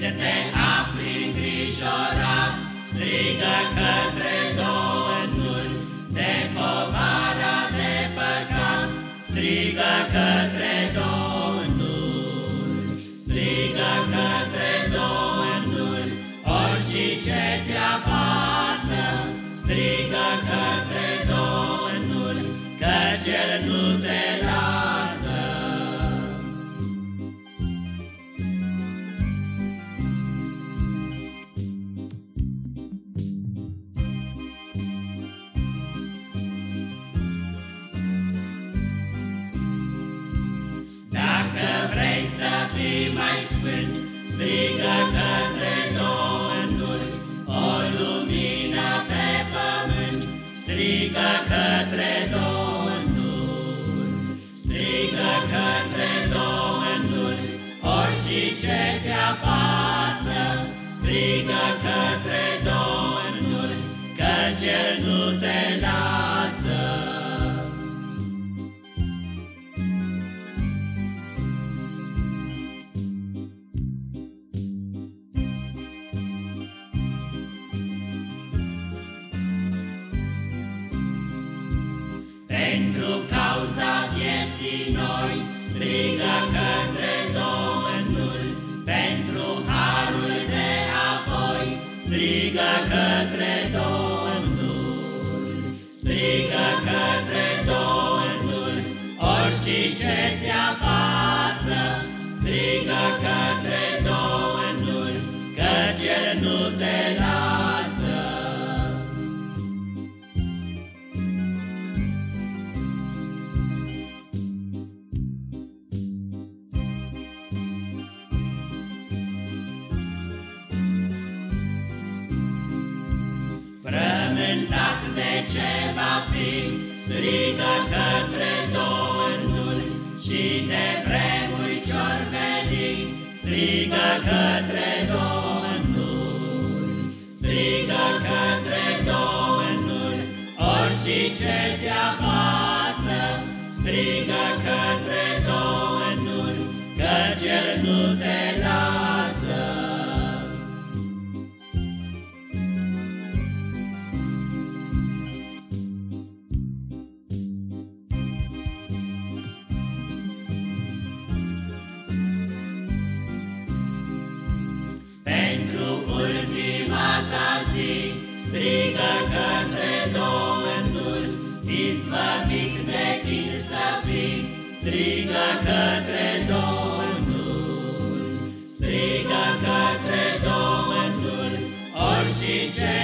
Când te afli îngrijorat, strigă strigă către Domnul, o lumină pe pământ, strigă către Domnul, strigă către Domnul, orice ce te apasă, strigă către Domnul, că Cel nu te Pentru cauza vieții noi strigă către Domnul, pentru harul de apoi strigă către Frământat de ce va fi, strigă către Domnul și de vremuri ce-or veni, strigă către Domnul, strigă către Domnul, orice ce te apasă, strigă către Domnul, că Cel nu te strigă către Domnul, izbăvit de chin să fii, strigă către Domnul, strigă către Domnul, orice ce